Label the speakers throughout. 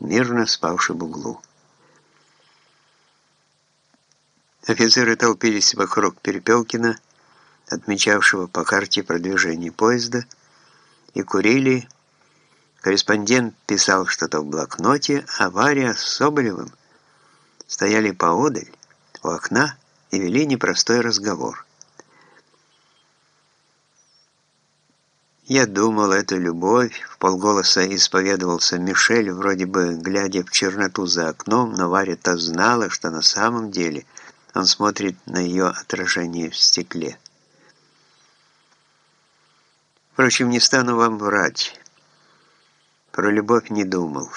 Speaker 1: мирно в углу. Офицеры толпились вокруг Перепелкина, отмечавшего по карте продвижение поезда, и курили. Корреспондент писал что-то в блокноте, а Варя с Соболевым стояли поодаль, у окна, и вели непростой разговор. Я думал, это любовь, в полголоса исповедовался Мишель, вроде бы глядя в черноту за окном, но Варя-то знала, что на самом деле он смотрит на ее отражение в стекле. Впрочем, не стану вам врать. Про любовь не думал.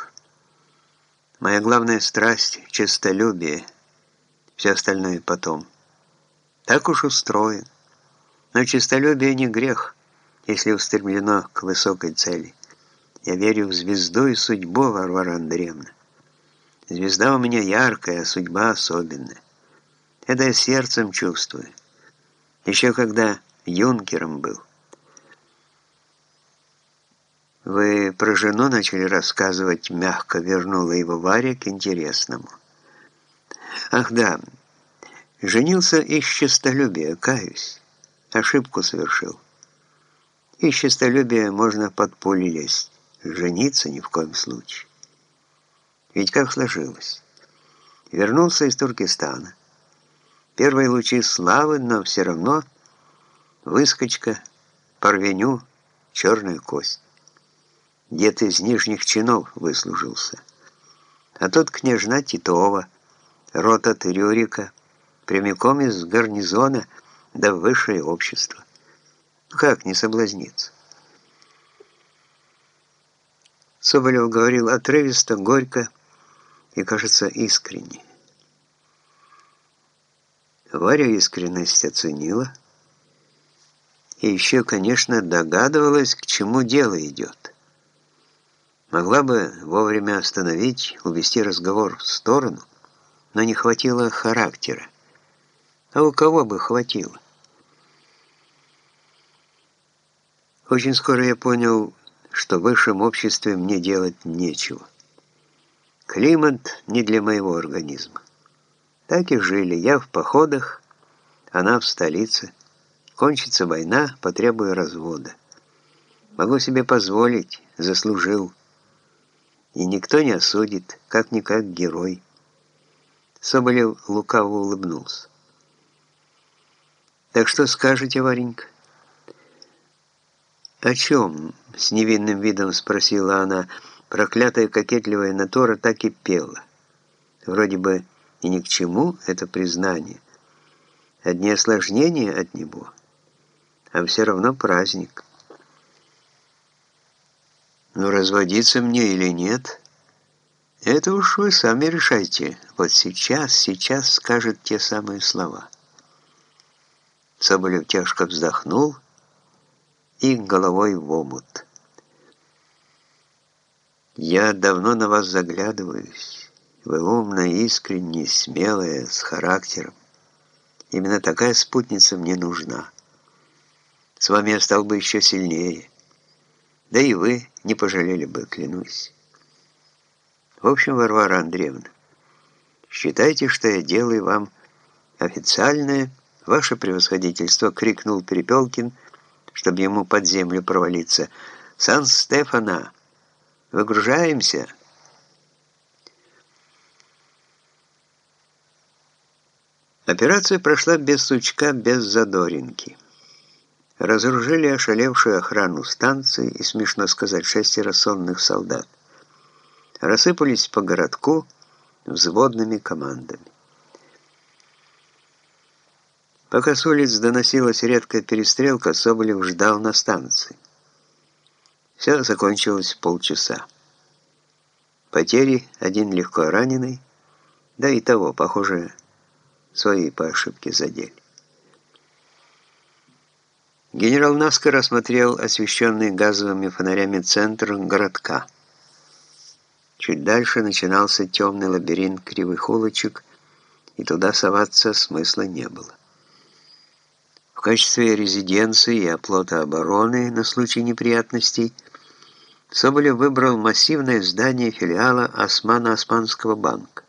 Speaker 1: Моя главная страсть — честолюбие, все остальное потом. Так уж устроен. Но честолюбие не грех — если устремлено к высокой цели. Я верю в звезду и судьбу, Варвара Андреевна. Звезда у меня яркая, а судьба особенная. Это я сердцем чувствую. Еще когда юнкером был. Вы про жену начали рассказывать, мягко вернула его Варя к интересному. Ах да, женился из честолюбия, каюсь. Ошибку совершил. Из честолюбия можно под пули лезть. Жениться ни в коем случае. Ведь как сложилось? Вернулся из Туркестана. Первые лучи славы, но все равно выскочка, порвеню, черная кость. Дед из нижних чинов выслужился. А тут княжна Титова, рота Рюрика, прямиком из гарнизона до высшее общество. Как не соблазниться? Соболев говорил отрывисто, горько и, кажется, искренне. Варя искренность оценила и еще, конечно, догадывалась, к чему дело идет. Могла бы вовремя остановить, увести разговор в сторону, но не хватило характера. А у кого бы хватило? Очень скоро я понял, что в высшем обществе мне делать нечего. Климат не для моего организма. Так и жили. Я в походах, она в столице. Кончится война, потребую развода. Могу себе позволить, заслужил. И никто не осудит, как-никак герой. Соболев лукаво улыбнулся. «Так что скажете, Варенька?» «О чем?» — с невинным видом спросила она. Проклятая кокетливая натура так и пела. Вроде бы и ни к чему это признание. Одни осложнения от него, а все равно праздник. «Ну, разводиться мне или нет?» «Это уж вы сами решайте. Вот сейчас, сейчас скажет те самые слова». Соболев тяжко вздохнул и головой в омут. «Я давно на вас заглядываюсь. Вы умная, искренняя, смелая, с характером. Именно такая спутница мне нужна. С вами я стал бы еще сильнее. Да и вы не пожалели бы, клянусь. В общем, Варвара Андреевна, считайте, что я делаю вам официальное ваше превосходительство, крикнул Перепелкин, чтобы ему под землю провалиться. «Сан-Стефана! Выгружаемся!» Операция прошла без сучка, без задоринки. Разоружили ошалевшую охрану станции и, смешно сказать, шестеро сонных солдат. Рассыпались по городку взводными командами. Пока с улиц доносилась редкая перестрелка, Соболев ждал на станции. Все закончилось полчаса. Потери, один легко раненый, да и того, похоже, свои по ошибке задели. Генерал наскоро осмотрел освещенный газовыми фонарями центр городка. Чуть дальше начинался темный лабиринт кривых улочек, и туда соваться смысла не было. В качестве резиденции и оплота обороны на случай неприятностей Соболев выбрал массивное здание филиала Османо-Османского банка.